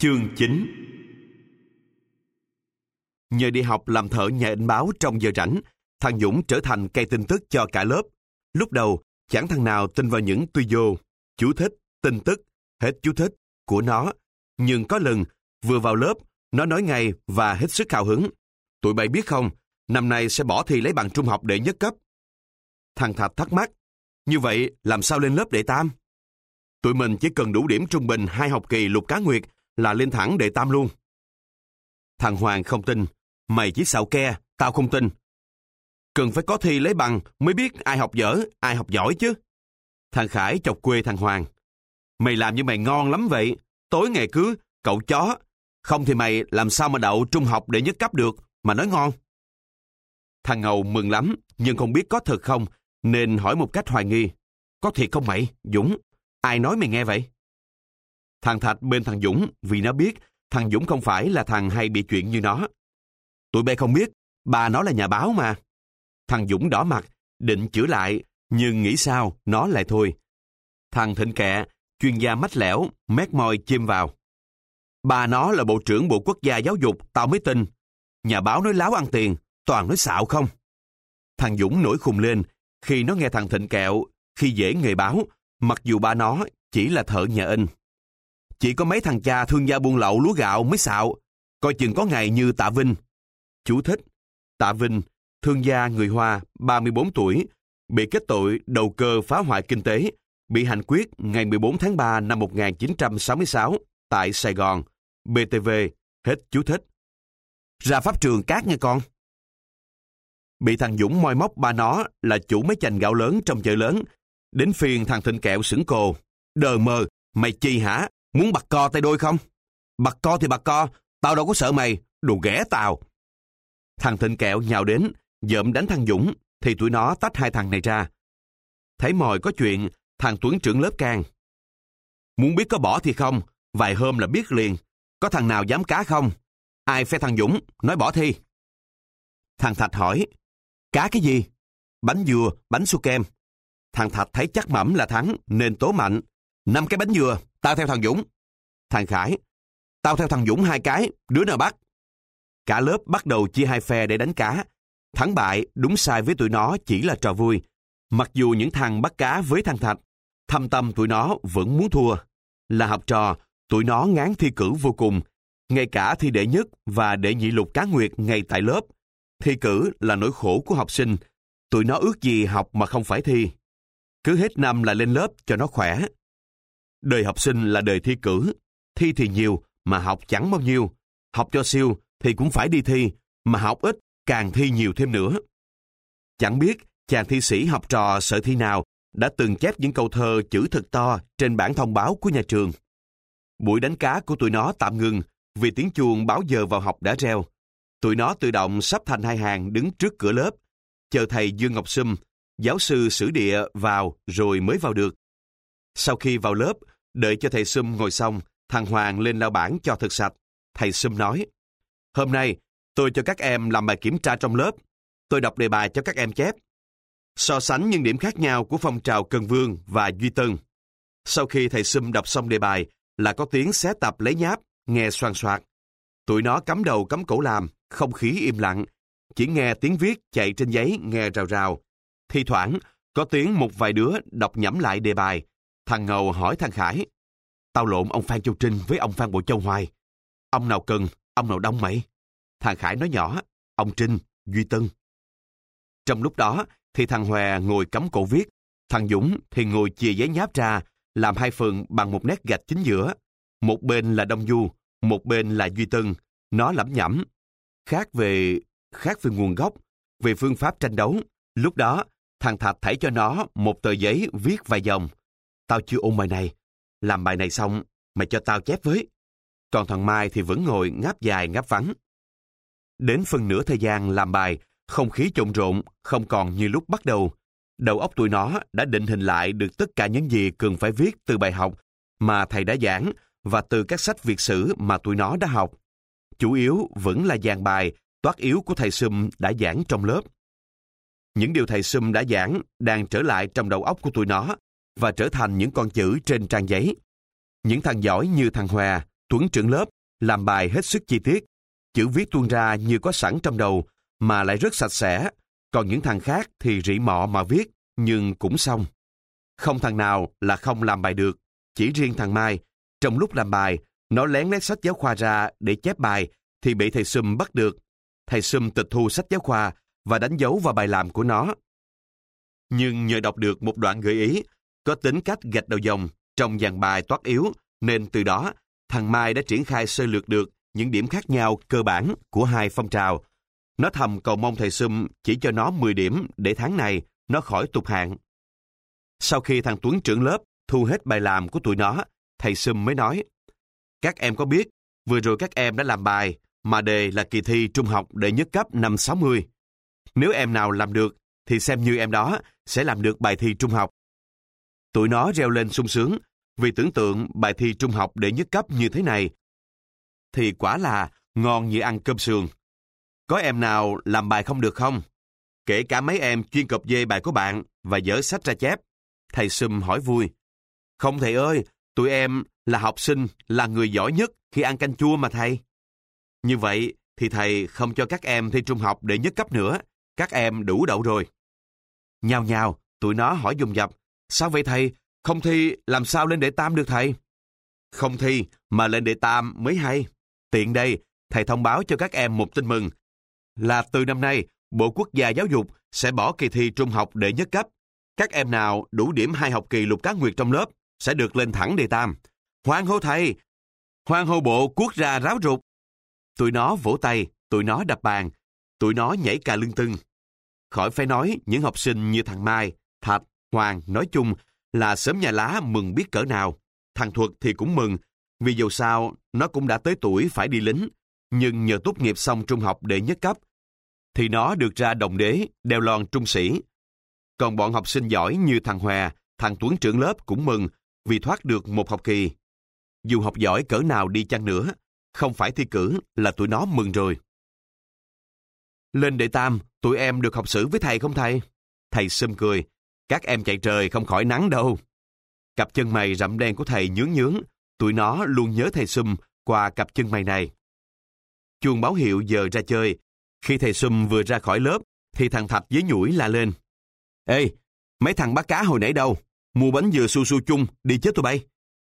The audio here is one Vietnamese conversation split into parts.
Chương 9 Nhờ đi học làm thợ nhà in báo trong giờ rảnh, thằng Dũng trở thành cây tin tức cho cả lớp. Lúc đầu, chẳng thằng nào tin vào những tuy vô, chú thích, tin tức, hết chú thích của nó. Nhưng có lần, vừa vào lớp, nó nói ngay và hết sức hào hứng. Tụi bay biết không, năm nay sẽ bỏ thi lấy bằng trung học đệ nhất cấp. Thằng Thạch thắc mắc, như vậy làm sao lên lớp đệ tam? Tụi mình chỉ cần đủ điểm trung bình hai học kỳ lục cá nguyệt là lên thẳng đệ tam luôn. Thằng Hoàng không tin, mày chỉ xạo ke, tao không tin. Cần phải có thi lấy bằng mới biết ai học dở, ai học giỏi chứ. Thằng Khải chọc quê thằng Hoàng. Mày làm như mày ngon lắm vậy, tối ngày cứ, cậu chó. Không thì mày làm sao mà đậu trung học để nhất cấp được, mà nói ngon. Thằng Ngầu mừng lắm, nhưng không biết có thật không, nên hỏi một cách hoài nghi. Có thiệt không mày, Dũng? Ai nói mày nghe vậy? Thằng Thạch bên thằng Dũng vì nó biết thằng Dũng không phải là thằng hay bị chuyện như nó. Tụi bay không biết, bà nó là nhà báo mà. Thằng Dũng đỏ mặt, định chữa lại, nhưng nghĩ sao, nó lại thôi. Thằng Thịnh Kẹ, chuyên gia mách lẻo, mét môi chim vào. Bà nó là Bộ trưởng Bộ Quốc gia Giáo dục, tao mới tin. Nhà báo nói láo ăn tiền, toàn nói xạo không. Thằng Dũng nổi khùng lên khi nó nghe thằng Thịnh Kẹo khi dễ nghề báo, mặc dù ba nó chỉ là thợ nhà in. Chỉ có mấy thằng cha thương gia buôn lậu lúa gạo mới xạo, coi chừng có ngày như Tạ Vinh. Chú thích, Tạ Vinh, thương gia người Hoa, 34 tuổi, bị kết tội đầu cơ phá hoại kinh tế, bị hành quyết ngày 14 tháng 3 năm 1966 tại Sài Gòn, BTV, hết chú thích. Ra pháp trường cát nghe con. Bị thằng Dũng moi móc ba nó là chủ mấy chành gạo lớn trong chợ lớn. Đến phiền thằng Thịnh Kẹo sững cồ. Đờ mờ, mày chi hả? Muốn bật co tay đôi không? Bật co thì bật co, tao đâu có sợ mày, đồ ghẻ tao. Thằng Thịnh Kẹo nhào đến, dợm đánh thằng Dũng, thì tụi nó tách hai thằng này ra. Thấy mồi có chuyện, thằng Tuấn trưởng lớp can. Muốn biết có bỏ thì không, vài hôm là biết liền. Có thằng nào dám cá không? Ai phe thằng Dũng, nói bỏ thi. Thằng Thạch hỏi, cá cái gì? Bánh dừa, bánh su kem. Thằng Thạch thấy chắc mẩm là thắng, nên tố mạnh. Năm cái bánh dừa, tao theo thằng Dũng. Thằng Khải, tao theo thằng Dũng hai cái, đứa nào bắt? Cả lớp bắt đầu chia hai phe để đánh cá. Thắng bại, đúng sai với tụi nó chỉ là trò vui. Mặc dù những thằng bắt cá với thằng Thạch, thâm tâm tụi nó vẫn muốn thua. Là học trò, tụi nó ngán thi cử vô cùng. Ngay cả thi đệ nhất và đệ nhị lục cá nguyệt ngay tại lớp. Thi cử là nỗi khổ của học sinh. Tụi nó ước gì học mà không phải thi. Cứ hết năm là lên lớp cho nó khỏe. Đời học sinh là đời thi cử. Thi thì nhiều, mà học chẳng bao nhiêu. Học cho siêu thì cũng phải đi thi, mà học ít càng thi nhiều thêm nữa. Chẳng biết chàng thi sĩ học trò sợ thi nào đã từng chép những câu thơ chữ thật to trên bản thông báo của nhà trường. Buổi đánh cá của tụi nó tạm ngừng vì tiếng chuông báo giờ vào học đã reo. Tụi nó tự động sắp thành hai hàng đứng trước cửa lớp, chờ thầy Dương Ngọc Sâm, giáo sư sử địa vào rồi mới vào được. Sau khi vào lớp, đợi cho thầy Sâm ngồi xong, thằng Hoàng lên lao bảng cho thật sạch. Thầy Sâm nói, Hôm nay, tôi cho các em làm bài kiểm tra trong lớp. Tôi đọc đề bài cho các em chép. So sánh những điểm khác nhau của phong trào Cần Vương và Duy Tân. Sau khi thầy Sâm đọc xong đề bài, là có tiếng xé tập lấy nháp, nghe xoan soạt. Tụi nó cắm đầu cắm cổ làm, không khí im lặng. Chỉ nghe tiếng viết chạy trên giấy nghe rào rào. Thi thoảng, có tiếng một vài đứa đọc nhẩm lại đề bài. Thằng Ngầu hỏi thằng Khải. Tao lộn ông Phan Châu Trinh với ông Phan Bộ Châu Hoài. Ông nào cần, ông nào đông mày? Thằng Khải nói nhỏ, ông Trinh, Duy Tân. Trong lúc đó, thì thằng Hòa ngồi cắm cổ viết, thằng Dũng thì ngồi chìa giấy nháp ra, làm hai phần bằng một nét gạch chính giữa. Một bên là Đông Du, một bên là Duy Tân. Nó lẩm nhẩm. Khác về khác về nguồn gốc, về phương pháp tranh đấu. Lúc đó, thằng Thạch thảy cho nó một tờ giấy viết vài dòng. Tao chưa ôn bài này. Làm bài này xong, mày cho tao chép với. Còn thằng Mai thì vẫn ngồi ngáp dài ngáp vắng. Đến phần nửa thời gian làm bài, không khí trộn rộn, không còn như lúc bắt đầu. Đầu óc tụi nó đã định hình lại được tất cả những gì cần phải viết từ bài học mà thầy đã giảng và từ các sách việt sử mà tụi nó đã học. Chủ yếu vẫn là dàn bài, toát yếu của thầy Sum đã giảng trong lớp. Những điều thầy Sum đã giảng đang trở lại trong đầu óc của tụi nó và trở thành những con chữ trên trang giấy. Những thằng giỏi như thằng Hòa Tuấn trưởng lớp làm bài hết sức chi tiết. Chữ viết tuôn ra như có sẵn trong đầu mà lại rất sạch sẽ. Còn những thằng khác thì rỉ mọ mà viết, nhưng cũng xong. Không thằng nào là không làm bài được. Chỉ riêng thằng Mai, trong lúc làm bài, nó lén lấy sách giáo khoa ra để chép bài thì bị thầy Sum bắt được. Thầy Sum tịch thu sách giáo khoa và đánh dấu vào bài làm của nó. Nhưng nhờ đọc được một đoạn gợi ý, có tính cách gạch đầu dòng trong dàn bài toát yếu, nên từ đó thằng Mai đã triển khai sơ lược được những điểm khác nhau cơ bản của hai phong trào. Nó thầm cầu mong thầy Sum chỉ cho nó 10 điểm để tháng này nó khỏi tụt hạng. Sau khi thằng Tuấn trưởng lớp thu hết bài làm của tụi nó, thầy Sum mới nói, Các em có biết, vừa rồi các em đã làm bài, mà đề là kỳ thi trung học đệ nhất cấp năm 60. Nếu em nào làm được, thì xem như em đó sẽ làm được bài thi trung học. Tụi nó reo lên sung sướng, vì tưởng tượng bài thi trung học đệ nhất cấp như thế này, thì quả là ngon như ăn cơm sườn. Có em nào làm bài không được không? Kể cả mấy em chuyên cập dê bài của bạn và dở sách ra chép. Thầy Sum hỏi vui. Không thầy ơi, tụi em là học sinh, là người giỏi nhất khi ăn canh chua mà thầy. Như vậy thì thầy không cho các em thi trung học để nhất cấp nữa. Các em đủ đậu rồi. Nhào nhào, tụi nó hỏi dùng dập. Sao vậy thầy? Không thi làm sao lên đệ tam được thầy? Không thi mà lên đệ tam mới hay. Tiện đây, thầy thông báo cho các em một tin mừng là từ năm nay, Bộ Quốc gia Giáo dục sẽ bỏ kỳ thi trung học đệ nhất cấp. Các em nào đủ điểm hai học kỳ lục cá nguyệt trong lớp sẽ được lên thẳng đề tam. Hoan hô thầy! Hoan hô bộ quốc ra ráo rụt. Tụi nó vỗ tay, tụi nó đập bàn, tụi nó nhảy cà lưng tưng. Khỏi phải nói những học sinh như thằng Mai, Thạch, Hoàng nói chung là sớm nhà lá mừng biết cỡ nào. Thằng Thuật thì cũng mừng, vì dù sao nó cũng đã tới tuổi phải đi lính, nhưng nhờ tốt nghiệp xong trung học đệ nhất cấp, thì nó được ra đồng đế, đeo lon trung sĩ. Còn bọn học sinh giỏi như thằng Hòa, thằng Tuấn trưởng lớp cũng mừng vì thoát được một học kỳ. Dù học giỏi cỡ nào đi chăng nữa, không phải thi cử là tụi nó mừng rồi. Lên đệ tam, tụi em được học sử với thầy không thầy? Thầy xâm cười. Các em chạy trời không khỏi nắng đâu. Cặp chân mày rậm đen của thầy nhướng nhướng. Tụi nó luôn nhớ thầy Sum qua cặp chân mày này. Chuông báo hiệu giờ ra chơi. Khi thầy Sum vừa ra khỏi lớp, thì thằng Thạch với nhủi la lên. Ê, mấy thằng bắt cá hồi nãy đâu? Mua bánh dừa su su chung, đi chết tụi bay.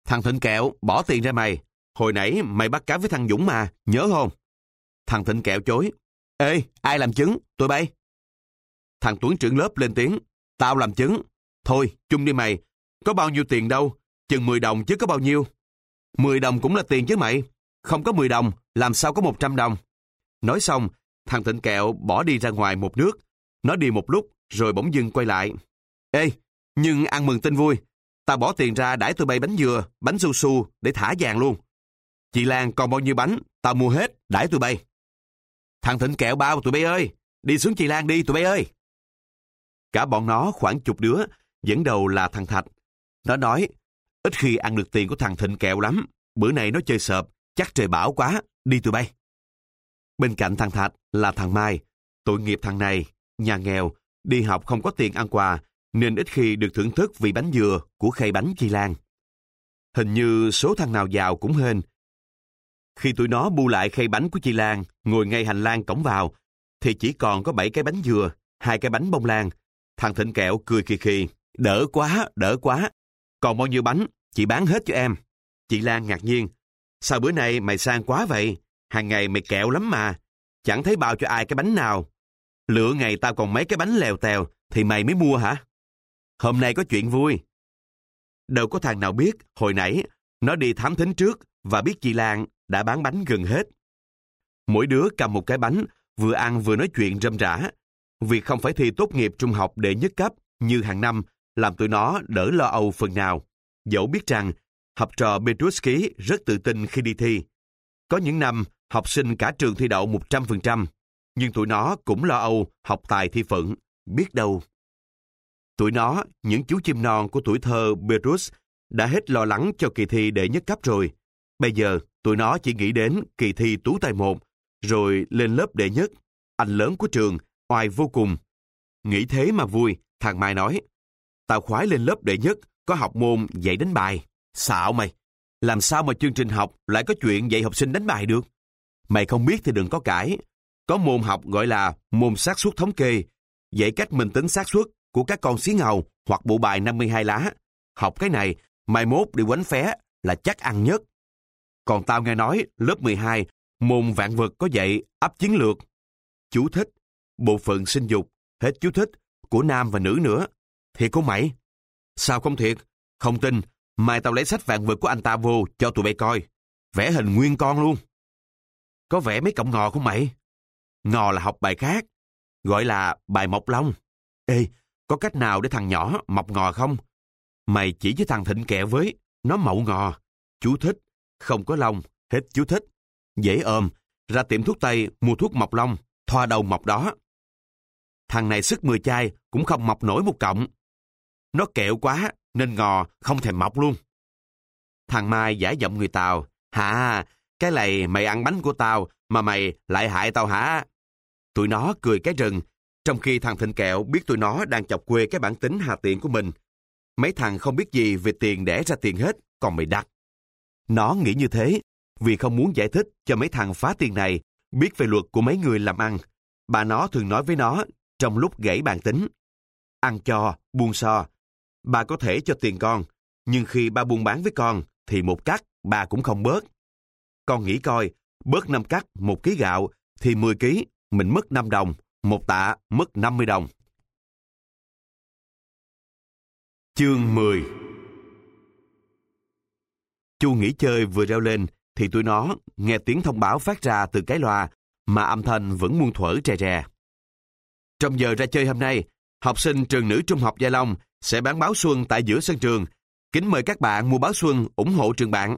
Thằng Thịnh Kẹo, bỏ tiền ra mày. Hồi nãy mày bắt cá với thằng Dũng mà, nhớ không? Thằng Thịnh Kẹo chối. Ê, ai làm chứng? Tụi bay. Thằng Tuấn trưởng lớp lên tiếng. Tao làm chứng. Thôi, chung đi mày. Có bao nhiêu tiền đâu. Chừng 10 đồng chứ có bao nhiêu. 10 đồng cũng là tiền chứ mày. Không có 10 đồng, làm sao có 100 đồng. Nói xong, thằng Thịnh Kẹo bỏ đi ra ngoài một nước. Nó đi một lúc, rồi bỗng dưng quay lại. Ê, nhưng ăn mừng tin vui. Tao bỏ tiền ra đãi tụi bay bánh dừa, bánh su su để thả vàng luôn. Chị Lan còn bao nhiêu bánh, tao mua hết, đãi tụi bay. Thằng Thịnh kẹo bao tụi bay ơi, đi xuống chị Lan đi tụi bay ơi. Cả bọn nó khoảng chục đứa, dẫn đầu là thằng Thạch. Nó nói, ít khi ăn được tiền của thằng Thịnh kẹo lắm, bữa nay nó chơi sợp, chắc trời bão quá, đi tụi bay. Bên cạnh thằng Thạch là thằng Mai, tội nghiệp thằng này, nhà nghèo, đi học không có tiền ăn quà, nên ít khi được thưởng thức vị bánh dừa của khay bánh Chi Lan. Hình như số thằng nào giàu cũng hên. Khi tụi nó bu lại khay bánh của Chi Lan, ngồi ngay hành lang cổng vào, thì chỉ còn có bảy cái bánh dừa, hai cái bánh bông lan. Thằng Thịnh Kẹo cười khì khì, đỡ quá, đỡ quá. Còn bao nhiêu bánh, chị bán hết cho em. Chị Lan ngạc nhiên, sao bữa nay mày sang quá vậy? Hàng ngày mày kẹo lắm mà, chẳng thấy bao cho ai cái bánh nào. Lựa ngày tao còn mấy cái bánh lèo tèo, thì mày mới mua hả? Hôm nay có chuyện vui. Đâu có thằng nào biết, hồi nãy, nó đi thám thính trước và biết chị Lan đã bán bánh gần hết. Mỗi đứa cầm một cái bánh, vừa ăn vừa nói chuyện râm rã. Vì không phải thi tốt nghiệp trung học để nhất cấp như hàng năm, làm tụi nó đỡ lo âu phần nào. Dẫu biết rằng, học trò Petruski rất tự tin khi đi thi. Có những năm, học sinh cả trường thi đậu 100%, nhưng tụi nó cũng lo âu học tài thi phận, biết đâu Tuổi nó, những chú chim non của tuổi thơ Petrus, đã hết lo lắng cho kỳ thi đệ nhất cấp rồi. Bây giờ, tụi nó chỉ nghĩ đến kỳ thi tú tài một, rồi lên lớp đệ nhất. Anh lớn của trường, oai vô cùng. Nghĩ thế mà vui, thằng Mai nói. Tao khoái lên lớp đệ nhất, có học môn dạy đánh bài. Xạo mày. làm sao mà chương trình học lại có chuyện dạy học sinh đánh bài được? Mày không biết thì đừng có cãi. Có môn học gọi là môn xác suất thống kê, dạy cách mình tính xác suất của các con xí ngầu hoặc bộ bài 52 lá. Học cái này, mai mốt đi quánh phé là chắc ăn nhất. Còn tao nghe nói lớp 12, môn vạn vật có dạy ấp chiến lược. Chú thích, bộ phận sinh dục, hết chú thích, của nam và nữ nữa. Thiệt của mày? Sao không thiệt? Không tin, mai tao lấy sách vạn vật của anh ta vô cho tụi bay coi. Vẽ hình nguyên con luôn. Có vẽ mấy cọng ngò không mày? Ngò là học bài khác, gọi là bài mọc lông. Ê, có cách nào để thằng nhỏ mọc ngò không? Mày chỉ với thằng thịnh kẹo với, nó mậu ngò. Chú thích, không có lông, hết chú thích. Dễ ôm, ra tiệm thuốc tây mua thuốc mọc lông, thoa đầu mọc đó. Thằng này sức 10 chai cũng không mọc nổi một cọng. Nó kẹo quá nên ngò không thèm mọc luôn. Thằng Mai giả giọng người Tàu. Hả, cái này mày ăn bánh của tao mà mày lại hại tao hả? Tụi nó cười cái rừng, trong khi thằng Thịnh Kẹo biết tụi nó đang chọc quê cái bản tính hà tiện của mình. Mấy thằng không biết gì về tiền đẻ ra tiền hết, còn mày đặt. Nó nghĩ như thế, vì không muốn giải thích cho mấy thằng phá tiền này biết về luật của mấy người làm ăn. Bà nó thường nói với nó trong lúc gãy bàn tính. Ăn cho, buông so. Bà có thể cho tiền con, nhưng khi ba buôn bán với con, thì một cắt bà cũng không bớt. Con nghĩ coi, bớt 5 cắt một ký gạo, thì 10 ký, mình mất 5 đồng, một tạ mất 50 đồng. Chương 10 Chu nghỉ chơi vừa reo lên, thì tụi nó nghe tiếng thông báo phát ra từ cái loa mà âm thanh vẫn muôn thuở trè trè. Trong giờ ra chơi hôm nay, học sinh trường nữ trung học Gia Long sẽ bán báo xuân tại giữa sân trường. Kính mời các bạn mua báo xuân ủng hộ trường bạn.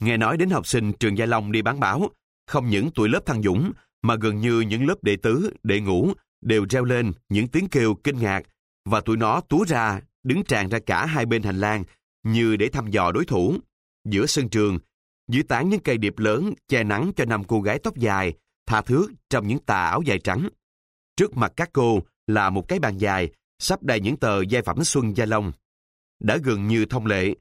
Nghe nói đến học sinh trường Gia Long đi bán báo, không những tuổi lớp thăng Dũng, mà gần như những lớp đệ tứ, đệ ngũ đều reo lên những tiếng kêu kinh ngạc và tụi nó túa ra, đứng tràn ra cả hai bên hành lang như để thăm dò đối thủ. Giữa sân trường, dưới tán những cây điệp lớn che nắng cho năm cô gái tóc dài, tha thước trong những tà áo dài trắng. Trước mặt các cô là một cái bàn dài, sắp đầy những tờ giai phẩm Xuân Gia Long. Đã gần như thông lệ.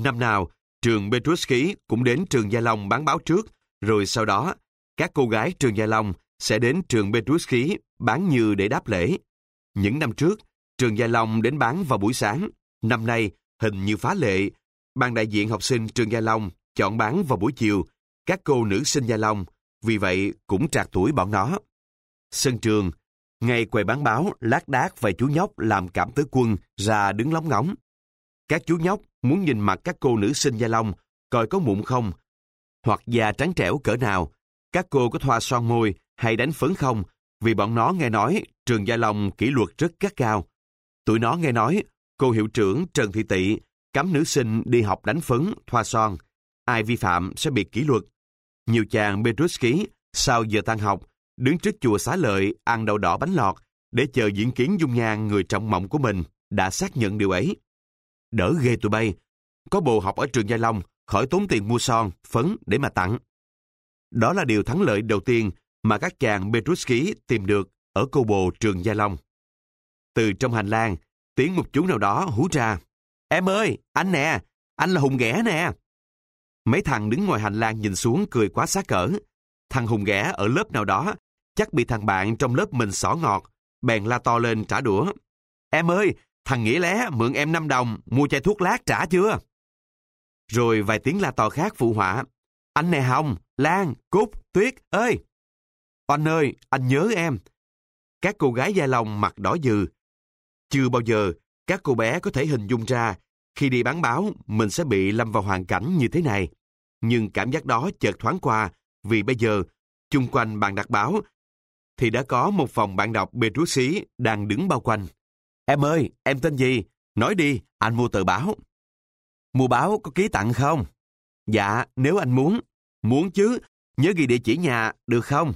Năm nào, trường Petruski cũng đến trường Gia Long bán báo trước, rồi sau đó, các cô gái trường Gia Long sẽ đến trường Petruski bán như để đáp lễ. Những năm trước, trường Gia Long đến bán vào buổi sáng. Năm nay, hình như phá lệ. Ban đại diện học sinh trường Gia Long chọn bán vào buổi chiều. Các cô nữ sinh Gia Long, vì vậy cũng trạc tuổi bọn nó. Sân trường, ngay quầy bán báo, lát đác vài chú nhóc làm cảm tới quân ra đứng lóng ngóng. Các chú nhóc muốn nhìn mặt các cô nữ sinh Gia Long, coi có mụn không, hoặc da trắng trẻo cỡ nào, các cô có thoa son môi hay đánh phấn không, vì bọn nó nghe nói trường Gia Long kỷ luật rất gắt cao. Tụi nó nghe nói cô hiệu trưởng Trần Thị Tị cấm nữ sinh đi học đánh phấn, thoa son. Ai vi phạm sẽ bị kỷ luật. Nhiều chàng Petruski sau giờ tan học đứng trước chùa xá lợi ăn đậu đỏ bánh lọt để chờ diễn kiến dung nhan người trọng mộng của mình đã xác nhận điều ấy. Đỡ ghê tụi bay, có bồ học ở trường Gia Long khỏi tốn tiền mua son, phấn để mà tặng. Đó là điều thắng lợi đầu tiên mà các chàng Petruski tìm được ở cô bồ trường Gia Long. Từ trong hành lang, tiếng một chú nào đó hú ra. Em ơi, anh nè, anh là Hùng Ghẻ nè. Mấy thằng đứng ngoài hành lang nhìn xuống cười quá xá cỡ. Thằng Hùng Ghẻ ở lớp nào đó, chắc bị thằng bạn trong lớp mình xỏ ngọt, bèn la to lên trả đũa. Em ơi, thằng Nghĩa Lé mượn em 5 đồng, mua chai thuốc lát trả chưa? Rồi vài tiếng la to khác phụ họa. Anh nè Hồng, Lan, Cúc, Tuyết, ơi! Anh ơi, anh nhớ em. Các cô gái da lòng mặt đỏ dừ. Chưa bao giờ các cô bé có thể hình dung ra khi đi bán báo mình sẽ bị lâm vào hoàn cảnh như thế này. Nhưng cảm giác đó chợt thoáng qua vì bây giờ chung quanh bàn đặt báo thì đã có một phòng bạn đọc bê trú xí đang đứng bao quanh. Em ơi, em tên gì? Nói đi, anh mua tờ báo. Mua báo có ký tặng không? Dạ, nếu anh muốn. Muốn chứ, nhớ ghi địa chỉ nhà, được không?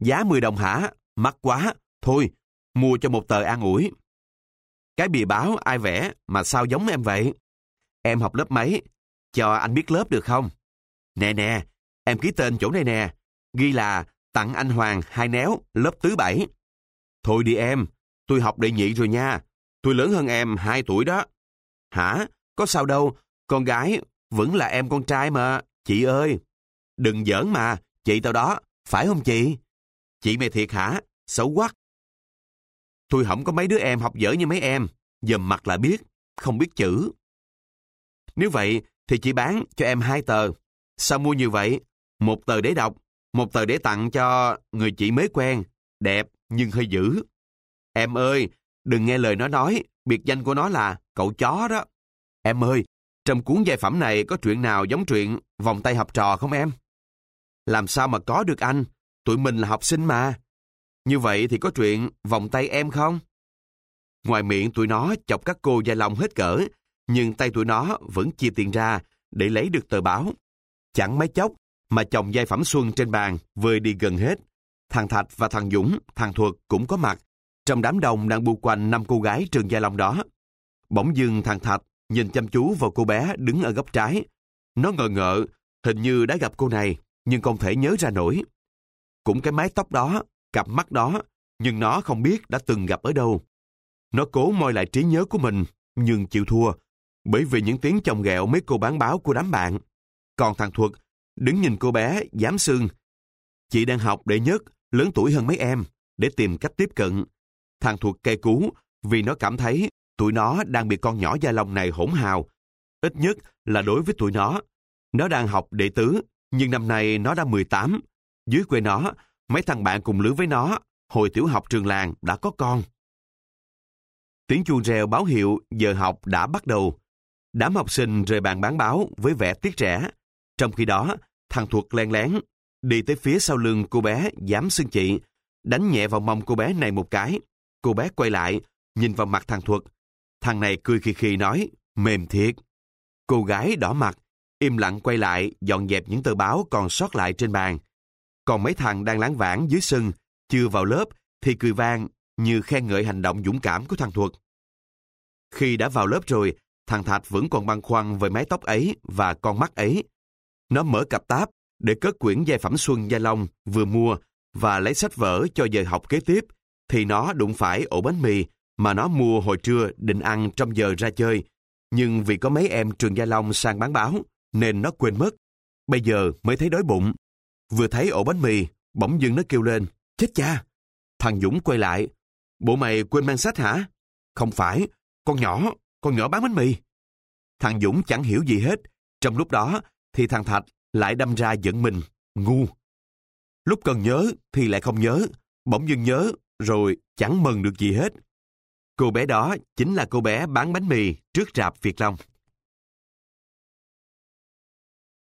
Giá 10 đồng hả? Mắc quá. Thôi, mua cho một tờ an ủi. Cái bìa báo ai vẽ mà sao giống em vậy? Em học lớp mấy? Cho anh biết lớp được không? Nè nè, em ký tên chỗ này nè. Ghi là tặng anh Hoàng hai néo, lớp tứ bảy. Thôi đi em, tôi học đệ nhị rồi nha. Tôi lớn hơn em 2 tuổi đó. Hả? Có sao đâu, con gái vẫn là em con trai mà, chị ơi. Đừng giỡn mà, chị tao đó, phải không chị? Chị mày thiệt hả? Xấu quá. Tôi không có mấy đứa em học dở như mấy em, dầm mặt là biết, không biết chữ. Nếu vậy thì chị bán cho em hai tờ. Sao mua như vậy? Một tờ để đọc, một tờ để tặng cho người chị mới quen, đẹp nhưng hơi dữ. Em ơi, đừng nghe lời nó nói, biệt danh của nó là cậu chó đó. Em ơi, trong cuốn giai phẩm này có chuyện nào giống chuyện vòng tay học trò không em? Làm sao mà có được anh? Tụi mình là học sinh mà. Như vậy thì có chuyện vòng tay em không? Ngoài miệng tụi nó chọc các cô dài lòng hết cỡ, nhưng tay tụi nó vẫn chia tiền ra để lấy được tờ báo. Chẳng mấy chốc mà chồng giai phẩm xuân trên bàn vừa đi gần hết. Thằng Thạch và thằng Dũng, thằng Thuật cũng có mặt trong đám đông đang bu quanh năm cô gái trường Gia Long đó. Bỗng dưng thằng Thạch nhìn chăm chú vào cô bé đứng ở góc trái. Nó ngờ ngợ, hình như đã gặp cô này, nhưng không thể nhớ ra nổi. Cũng cái mái tóc đó, cặp mắt đó, nhưng nó không biết đã từng gặp ở đâu. Nó cố moi lại trí nhớ của mình, nhưng chịu thua, bởi vì những tiếng chồng ghẹo mấy cô bán báo của đám bạn. Còn thằng Thuật, đứng nhìn cô bé, dám sưng. Chị đang học đệ nhất, lớn tuổi hơn mấy em, để tìm cách tiếp cận. Thằng thuộc cây cú, vì nó cảm thấy tụi nó đang bị con nhỏ Gia Long này hỗn hào. Ít nhất là đối với tụi nó. Nó đang học đệ tứ, nhưng năm nay nó đã 18. Dưới quê nó, mấy thằng bạn cùng lứa với nó, hồi tiểu học trường làng đã có con. Tiếng chuông reo báo hiệu giờ học đã bắt đầu. Đám học sinh rời bàn bán báo với vẻ tiếc trẻ. Trong khi đó, thằng Thuật len lén, đi tới phía sau lưng cô bé dám xưng chị, đánh nhẹ vào mông cô bé này một cái. Cô bé quay lại, nhìn vào mặt thằng Thuật. Thằng này cười khì khì nói, mềm thiệt. Cô gái đỏ mặt, im lặng quay lại dọn dẹp những tờ báo còn sót lại trên bàn. Còn mấy thằng đang láng vãng dưới sân, chưa vào lớp thì cười vang như khen ngợi hành động dũng cảm của thằng Thuật. Khi đã vào lớp rồi, thằng Thạch vẫn còn băn khoăn về mái tóc ấy và con mắt ấy. Nó mở cặp táp để cất quyển giai phẩm Xuân Gia Long vừa mua và lấy sách vở cho giờ học kế tiếp, thì nó đụng phải ổ bánh mì mà nó mua hồi trưa định ăn trong giờ ra chơi. Nhưng vì có mấy em trường Gia Long sang bán báo, nên nó quên mất. Bây giờ mới thấy đói bụng. Vừa thấy ổ bánh mì, bỗng dưng nó kêu lên, chết cha. Thằng Dũng quay lại, bộ mày quên mang sách hả? Không phải, con nhỏ, con nhỏ bán bánh mì. Thằng Dũng chẳng hiểu gì hết. Trong lúc đó, thì thằng Thạch lại đâm ra giận mình, ngu. Lúc cần nhớ thì lại không nhớ, bỗng dưng nhớ, rồi chẳng mừng được gì hết. Cô bé đó chính là cô bé bán bánh mì trước rạp Việt Long.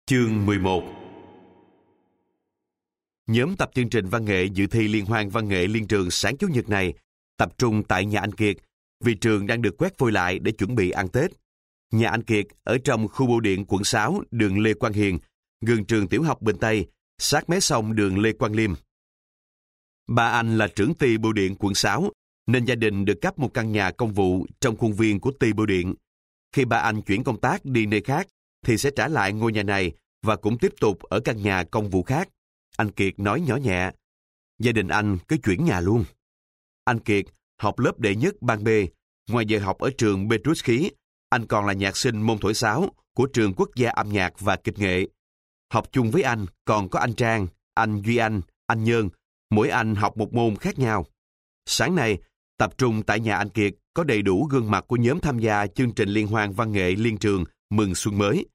Chương 11 Nhóm tập chương trình văn nghệ dự thi liên hoan văn nghệ liên trường sáng Chủ nhật này tập trung tại nhà anh Kiệt vì trường đang được quét vôi lại để chuẩn bị ăn Tết. Nhà anh Kiệt ở trong khu bưu điện quận 6 đường Lê Quang Hiền, gần trường tiểu học Bình Tây, sát mé sông đường Lê Quang Liêm. Ba anh là trưởng ty bưu điện quận 6, nên gia đình được cấp một căn nhà công vụ trong khuôn viên của ty bưu điện. Khi ba anh chuyển công tác đi nơi khác, thì sẽ trả lại ngôi nhà này và cũng tiếp tục ở căn nhà công vụ khác. Anh Kiệt nói nhỏ nhẹ, gia đình anh cứ chuyển nhà luôn. Anh Kiệt học lớp đệ nhất ban B, ngoài giờ học ở trường Petrus Khí, anh còn là nhạc sinh môn thổi sáo của trường quốc gia âm nhạc và kịch nghệ. Học chung với anh còn có anh Trang, anh Duy Anh, anh Nhơn, mỗi anh học một môn khác nhau. Sáng nay, tập trung tại nhà anh Kiệt có đầy đủ gương mặt của nhóm tham gia chương trình liên hoan văn nghệ liên trường mừng xuân mới.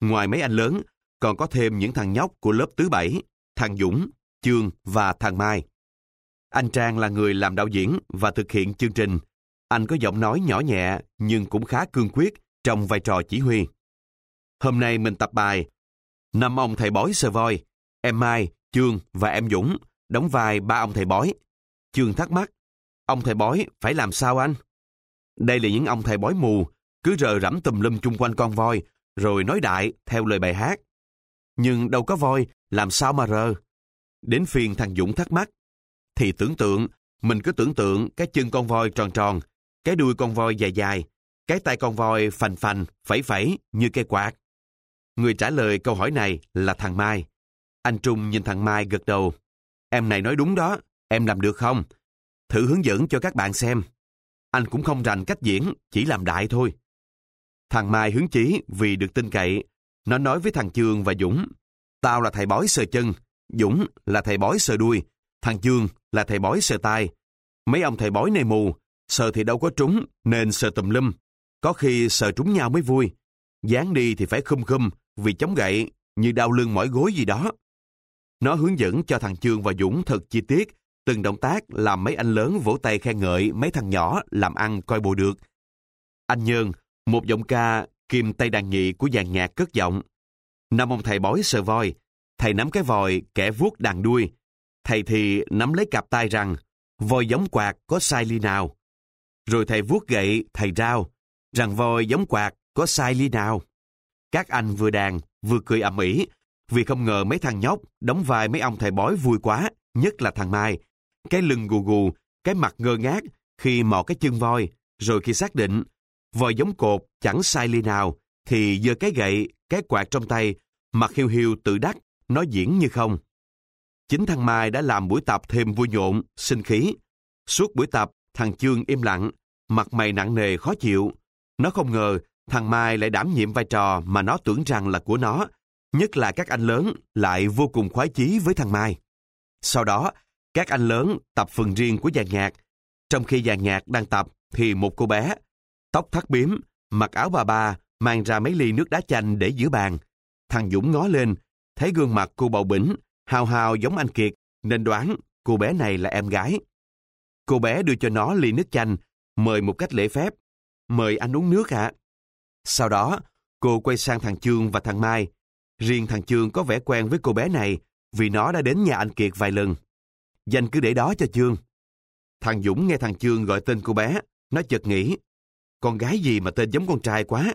Ngoài mấy anh lớn, còn có thêm những thằng nhóc của lớp thứ bảy, thằng Dũng, Chương và thằng Mai. Anh Trang là người làm đạo diễn và thực hiện chương trình. Anh có giọng nói nhỏ nhẹ nhưng cũng khá cương quyết trong vai trò chỉ huy. Hôm nay mình tập bài Năm ông thầy bói sờ voi, em Mai, Trương và em Dũng đóng vai ba ông thầy bói. Trương thắc mắc, ông thầy bói phải làm sao anh? Đây là những ông thầy bói mù, cứ rờ rẫm tùm lum chung quanh con voi, rồi nói đại theo lời bài hát. Nhưng đâu có voi, làm sao mà rờ? Đến phiền thằng Dũng thắc mắc, thì tưởng tượng, mình cứ tưởng tượng cái chân con voi tròn tròn, cái đuôi con voi dài dài, cái tay con voi phành phành, phẩy phẩy như cây quạt. Người trả lời câu hỏi này là thằng Mai. Anh Trung nhìn thằng Mai gật đầu. Em này nói đúng đó, em làm được không? Thử hướng dẫn cho các bạn xem. Anh cũng không rành cách diễn, chỉ làm đại thôi. Thằng Mai hứng chí vì được tin cậy, Nó nói với thằng Trương và Dũng, tao là thầy bói sờ chân, Dũng là thầy bói sờ đuôi, thằng Trương là thầy bói sờ tai. Mấy ông thầy bói này mù, sợ thì đâu có trúng, nên sợ tùm lum. Có khi sợ trúng nhau mới vui. Dán đi thì phải khum khum, vì chống gậy, như đau lưng mỏi gối gì đó. Nó hướng dẫn cho thằng Chương và Dũng thật chi tiết, từng động tác làm mấy anh lớn vỗ tay khen ngợi mấy thằng nhỏ làm ăn coi bộ được. Anh Nhơn, một giọng ca kim tay đàn nhị của dàn nhạc cất giọng. Năm ông thầy bói sờ voi, thầy nắm cái vòi, kẻ vuốt đàn đuôi. Thầy thì nắm lấy cặp tay rằng, voi giống quạt có sai ly nào. Rồi thầy vuốt gậy, thầy rao, rằng voi giống quạt có sai ly nào. Các anh vừa đàn, vừa cười ầm ĩ vì không ngờ mấy thằng nhóc đóng vai mấy ông thầy bói vui quá, nhất là thằng Mai. Cái lưng gù gù, cái mặt ngơ ngác khi mò cái chân voi, rồi khi xác định voi giống cột chẳng sai ly nào, thì giơ cái gậy, cái quạt trong tay, mặt hiu hiu tự đắc, nói diễn như không. Chính thằng Mai đã làm buổi tập thêm vui nhộn, sinh khí. Suốt buổi tập, thằng Chương im lặng, mặt mày nặng nề khó chịu. Nó không ngờ thằng Mai lại đảm nhiệm vai trò mà nó tưởng rằng là của nó, nhất là các anh lớn lại vô cùng khoái chí với thằng Mai. Sau đó, các anh lớn tập phần riêng của dàn nhạc. Trong khi dàn nhạc đang tập thì một cô bé, tóc thắt bím mặc áo bà ba, mang ra mấy ly nước đá chanh để giữa bàn. Thằng Dũng ngó lên, thấy gương mặt cô bầu bỉnh, hào hào giống anh Kiệt, nên đoán cô bé này là em gái. Cô bé đưa cho nó ly nước chanh, mời một cách lễ phép. Mời anh uống nước ạ. Sau đó, cô quay sang thằng Chương và thằng Mai. Riêng thằng Chương có vẻ quen với cô bé này vì nó đã đến nhà anh Kiệt vài lần. Dành cứ để đó cho Chương. Thằng Dũng nghe thằng Chương gọi tên cô bé, nó chợt nghĩ, con gái gì mà tên giống con trai quá.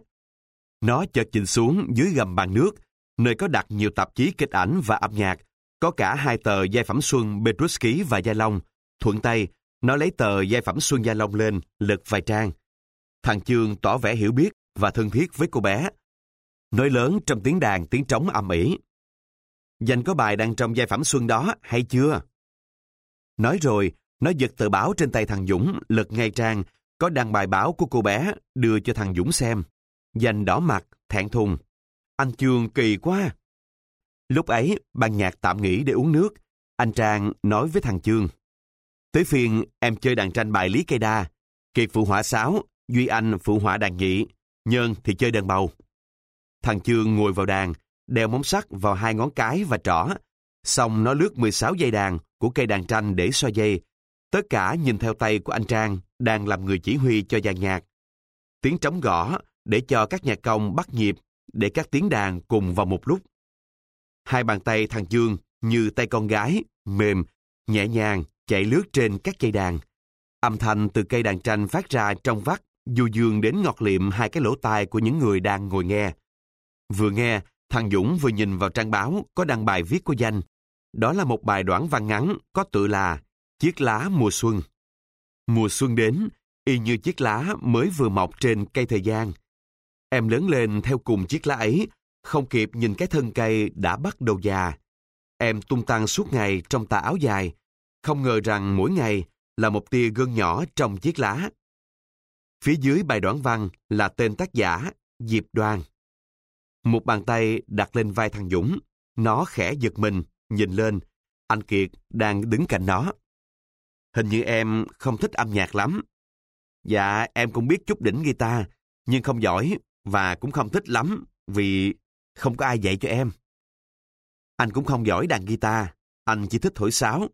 Nó chợt nhìn xuống dưới gầm bàn nước, nơi có đặt nhiều tạp chí kịch ảnh và âm nhạc, có cả hai tờ giai phẩm Xuân Petruski và Gia Long. Thuận tay, nó lấy tờ giai phẩm Xuân Gia Long lên, lật vài trang. Thằng Chương tỏ vẻ hiểu biết và thân thiết với cô bé. Nói lớn trong tiếng đàn tiếng trống ầm ĩ. Dành có bài đang trong giai phẩm Xuân đó hay chưa? Nói rồi, nó giật tờ báo trên tay thằng Dũng, lật ngay trang, có đăng bài báo của cô bé, đưa cho thằng Dũng xem. Dành đỏ mặt, thẹn thùng. Anh Chương kỳ quá. Lúc ấy, ban nhạc tạm nghỉ để uống nước. Anh Trang nói với thằng Chương. Tới phiên em chơi đàn tranh bài Lý Cây Đa. Kiệt phụ họa sáo, Duy Anh phụ họa đàn nhị. Nhân thì chơi đàn bầu. Thằng Chương ngồi vào đàn, đeo móng sắt vào hai ngón cái và trỏ. Xong nó lướt 16 dây đàn của cây đàn tranh để so dây. Tất cả nhìn theo tay của anh Trang đang làm người chỉ huy cho dàn nhạc. Tiếng trống gõ để cho các nhạc công bắt nhịp để các tiếng đàn cùng vào một lúc. Hai bàn tay thằng Dương như tay con gái, mềm, nhẹ nhàng chạy lướt trên các cây đàn. Âm thanh từ cây đàn tranh phát ra trong vắt, du dương đến ngọt liệm hai cái lỗ tai của những người đang ngồi nghe. Vừa nghe, thằng Dũng vừa nhìn vào trang báo có đăng bài viết của danh. Đó là một bài đoạn văn ngắn có tự là Chiếc lá mùa xuân. Mùa xuân đến, y như chiếc lá mới vừa mọc trên cây thời gian. Em lớn lên theo cùng chiếc lá ấy, không kịp nhìn cái thân cây đã bắt đầu già. Em tung tăng suốt ngày trong tà áo dài, không ngờ rằng mỗi ngày là một tia gương nhỏ trong chiếc lá. Phía dưới bài đoạn văn là tên tác giả, Diệp Đoan. Một bàn tay đặt lên vai thằng Dũng. Nó khẽ giật mình, nhìn lên. Anh Kiệt đang đứng cạnh nó. Hình như em không thích âm nhạc lắm. Dạ, em cũng biết chút đỉnh guitar, nhưng không giỏi và cũng không thích lắm vì không có ai dạy cho em. Anh cũng không giỏi đàn guitar, anh chỉ thích thổi sáo.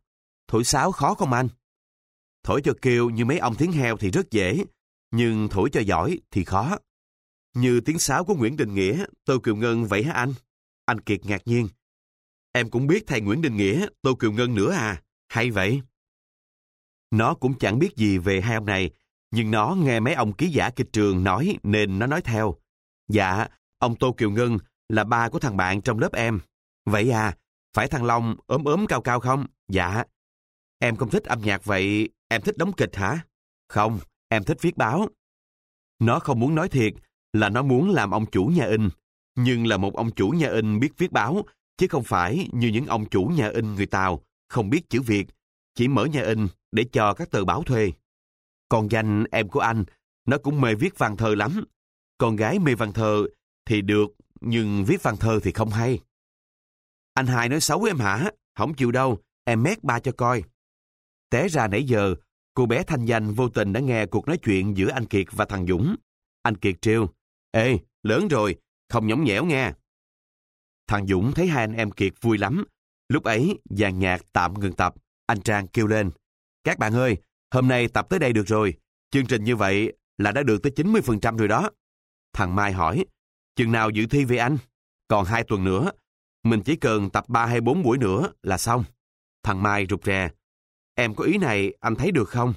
Thổi sáo khó không anh? Thổi cho kêu như mấy ông tiếng heo thì rất dễ, nhưng thổi cho giỏi thì khó. Như tiếng sáo của Nguyễn Đình Nghĩa, Tô Kiều Ngân vậy hả anh? Anh Kiệt ngạc nhiên. Em cũng biết thầy Nguyễn Đình Nghĩa, Tô Kiều Ngân nữa à? Hay vậy? Nó cũng chẳng biết gì về hai ông này, nhưng nó nghe mấy ông ký giả kịch trường nói nên nó nói theo. Dạ, ông Tô Kiều Ngân là ba của thằng bạn trong lớp em. Vậy à, phải thằng Long ốm ốm cao cao không? Dạ. Em không thích âm nhạc vậy, em thích đóng kịch hả? Không, em thích viết báo. Nó không muốn nói thiệt là nó muốn làm ông chủ nhà in, nhưng là một ông chủ nhà in biết viết báo, chứ không phải như những ông chủ nhà in người Tàu, không biết chữ Việt, chỉ mở nhà in để cho các tờ báo thuê. Còn danh em của anh, nó cũng mê viết văn thơ lắm. Con gái mê văn thơ thì được nhưng viết văn thơ thì không hay. Anh hai nói xấu em hả? Không chịu đâu, em mét ba cho coi. Té ra nãy giờ, cô bé thanh danh vô tình đã nghe cuộc nói chuyện giữa anh Kiệt và thằng Dũng. Anh Kiệt trêu, Ê, lớn rồi, không nhõng nhẽo nghe. Thằng Dũng thấy hai anh em Kiệt vui lắm. Lúc ấy, dàn nhạc tạm ngừng tập. Anh Trang kêu lên. Các bạn ơi, hôm nay tập tới đây được rồi. Chương trình như vậy là đã được tới 90% rồi đó. Thằng Mai hỏi, chừng nào dự thi về anh? Còn hai tuần nữa, mình chỉ cần tập 3 hay 4 buổi nữa là xong. Thằng Mai rụt rè, em có ý này anh thấy được không?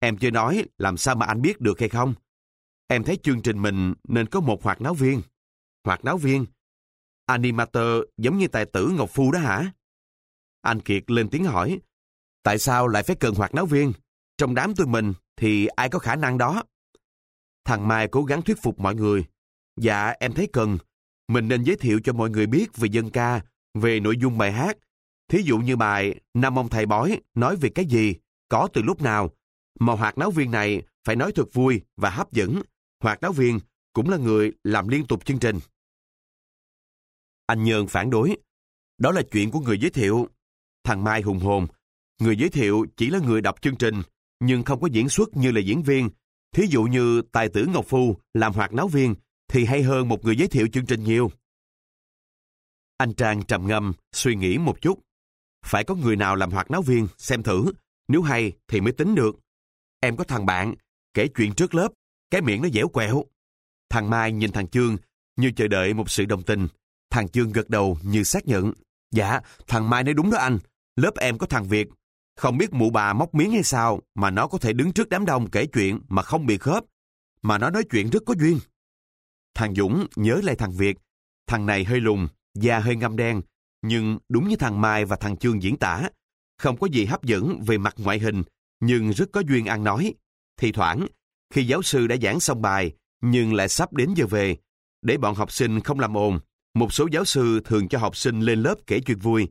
Em chưa nói làm sao mà anh biết được hay không? Em thấy chương trình mình nên có một hoạt náo viên. Hoạt náo viên? Animator giống như tài tử Ngọc Phu đó hả? Anh Kiệt lên tiếng hỏi, tại sao lại phải cần hoạt náo viên? Trong đám tụi mình thì ai có khả năng đó? Thằng Mai cố gắng thuyết phục mọi người. Dạ, em thấy cần. Mình nên giới thiệu cho mọi người biết về dân ca, về nội dung bài hát. Thí dụ như bài Năm ông thầy bói nói về cái gì, có từ lúc nào. Mà hoạt náo viên này phải nói thật vui và hấp dẫn. Hoạt náo viên cũng là người làm liên tục chương trình. Anh Nhơn phản đối. Đó là chuyện của người giới thiệu. Thằng Mai hùng hồn. Người giới thiệu chỉ là người đọc chương trình, nhưng không có diễn xuất như là diễn viên. Thí dụ như tài tử Ngọc Phu làm hoạt náo viên thì hay hơn một người giới thiệu chương trình nhiều. Anh Trang trầm ngâm, suy nghĩ một chút. Phải có người nào làm hoạt náo viên, xem thử. Nếu hay thì mới tính được. Em có thằng bạn, kể chuyện trước lớp, cái miệng nó dẻo quẹo. Thằng Mai nhìn thằng Chương như chờ đợi một sự đồng tình. Thằng Chương gật đầu như xác nhận. Dạ, thằng Mai nói đúng đó anh. Lớp em có thằng Việt. Không biết mụ bà móc miếng hay sao mà nó có thể đứng trước đám đông kể chuyện mà không bị khớp. Mà nó nói chuyện rất có duyên. Thằng Dũng nhớ lại thằng Việt. Thằng này hơi lùn, da hơi ngâm đen. Nhưng đúng như thằng Mai và thằng Chương diễn tả. Không có gì hấp dẫn về mặt ngoại hình, nhưng rất có duyên ăn nói. Thì thoảng, khi giáo sư đã giảng xong bài, nhưng lại sắp đến giờ về, để bọn học sinh không làm ồn, một số giáo sư thường cho học sinh lên lớp kể chuyện vui.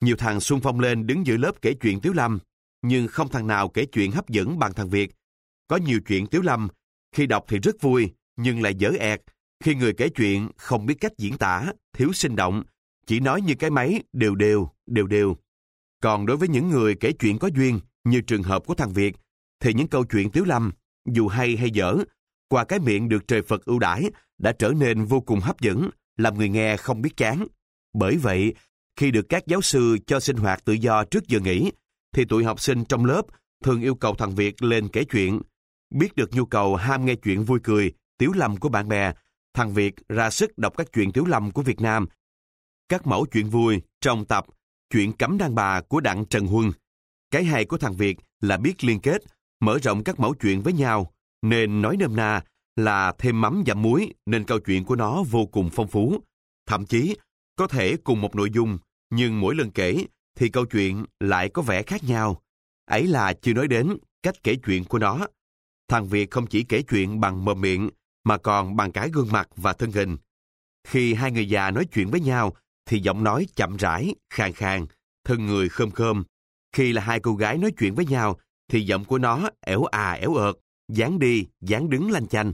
Nhiều thằng xung phong lên đứng giữa lớp kể chuyện Tiếu Lâm, nhưng không thằng nào kể chuyện hấp dẫn bằng thằng Việt. Có nhiều chuyện Tiếu Lâm, khi đọc thì rất vui, nhưng lại dở ẹt. Khi người kể chuyện không biết cách diễn tả, thiếu sinh động, chỉ nói như cái máy đều đều, đều đều. Còn đối với những người kể chuyện có duyên, như trường hợp của thằng Việt, thì những câu chuyện Tiếu Lâm, dù hay hay dở, qua cái miệng được trời Phật ưu đãi đã trở nên vô cùng hấp dẫn, làm người nghe không biết chán. Bởi vậy, khi được các giáo sư cho sinh hoạt tự do trước giờ nghỉ, thì tụi học sinh trong lớp thường yêu cầu thằng Việt lên kể chuyện. Biết được nhu cầu ham nghe chuyện vui cười, tiếu lâm của bạn bè, thằng Việt ra sức đọc các chuyện tiếu lâm của Việt Nam. Các mẫu chuyện vui trong tập Chuyện cấm đàn bà của Đặng Trần Huân. Cái hay của thằng Việt là biết liên kết, mở rộng các mẫu chuyện với nhau, nên nói nôm na là thêm mắm và muối nên câu chuyện của nó vô cùng phong phú. Thậm chí, có thể cùng một nội dung, nhưng mỗi lần kể thì câu chuyện lại có vẻ khác nhau. Ấy là chưa nói đến cách kể chuyện của nó. Thằng Việt không chỉ kể chuyện bằng mồm miệng, mà còn bằng cái gương mặt và thân hình. Khi hai người già nói chuyện với nhau, thì giọng nói chậm rãi, khàn khàn, thân người khơm khơm. Khi là hai cô gái nói chuyện với nhau, thì giọng của nó ẻo à ẻo ợt, dáng đi, dáng đứng lanh chanh.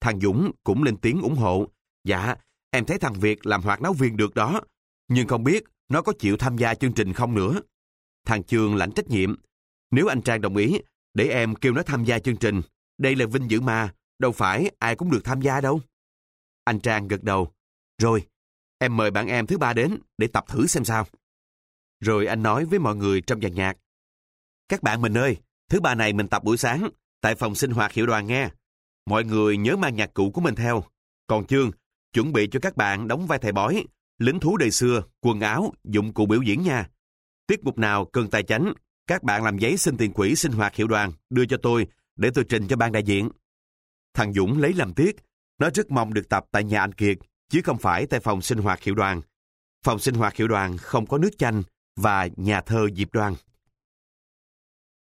Thằng Dũng cũng lên tiếng ủng hộ. Dạ, em thấy thằng Việt làm hoạt náo viên được đó. Nhưng không biết nó có chịu tham gia chương trình không nữa. Thằng Trường lãnh trách nhiệm. Nếu anh Trang đồng ý, để em kêu nó tham gia chương trình. Đây là vinh dự mà, đâu phải ai cũng được tham gia đâu. Anh Trang gật đầu. Rồi, em mời bạn em thứ ba đến để tập thử xem sao. Rồi anh nói với mọi người trong dàn nhạc. Các bạn mình ơi, thứ ba này mình tập buổi sáng, tại phòng sinh hoạt hiệu đoàn nghe. Mọi người nhớ mang nhạc cụ của mình theo. Còn Chương, chuẩn bị cho các bạn đóng vai thầy bói, lính thú đời xưa, quần áo, dụng cụ biểu diễn nha. Tiết mục nào cần tài chánh, các bạn làm giấy xin tiền quỹ sinh hoạt hiệu đoàn, đưa cho tôi, để tôi trình cho ban đại diện. Thằng Dũng lấy làm tiếc, nó rất mong được tập tại nhà anh Kiệt, chứ không phải tại phòng sinh hoạt hiệu đoàn. Phòng sinh hoạt hiệu đoàn không có nước chanh và nhà thơ Diệp đoàn.